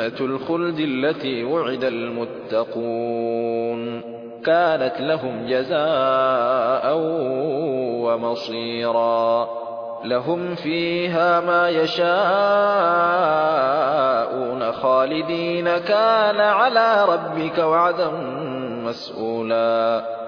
الخلد التي وعد المتقون. كانت لهم جزاء ومصيرا. لهم فيها ما يشاءون خالدين. كان على ربك وعدا مسؤولا.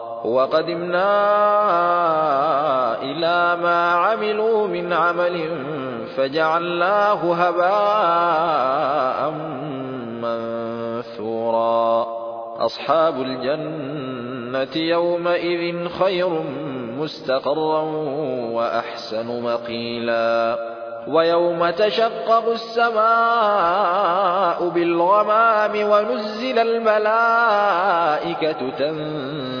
وقدمنا إلى ما عملوا من عمل فجعلناه هباء منثورا. أصحاب الجنة يومئذ خير مستقرا وأحسن مقيلا. ويوم تشقق السماء بالغمام ونزل الملائكة تنزيلا.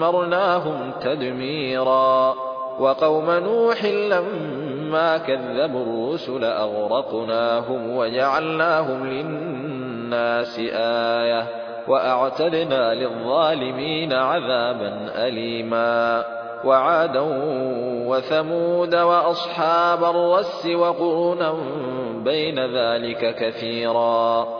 فدمرناهم تدميرا وقوم نوح لما كذبوا الرسل أغرقناهم وجعلناهم للناس آية وأعتدنا للظالمين عذابا أليما وعادا وثمود وأصحاب الرس وقرونا بين ذلك كثيرا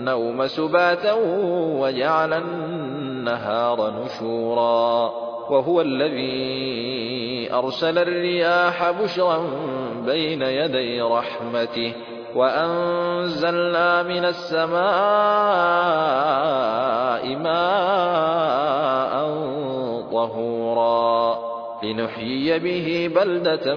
والنوم سباتا وجعل النهار نشورا وهو الذي أرسل الرياح بشرا بين يدي رحمته وأنزلنا من السماء ماء طهورا لنحيي به بلدة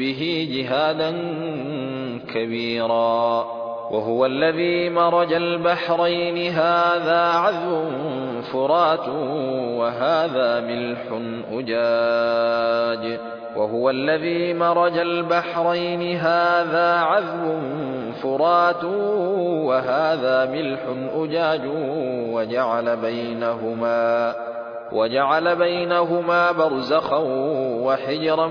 به جهادا كبيرا. وهو الذي مرج البحرين. هذا عذب فرات وهذا ملح أجاج. وهو الذي مرج البحرين. هذا عذب فرات وهذا ملح أجاج. وجعل بينهما وجعل بينهما برزخا وحجرا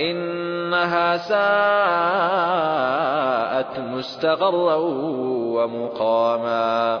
إنها ساءت مستقرا ومقاما.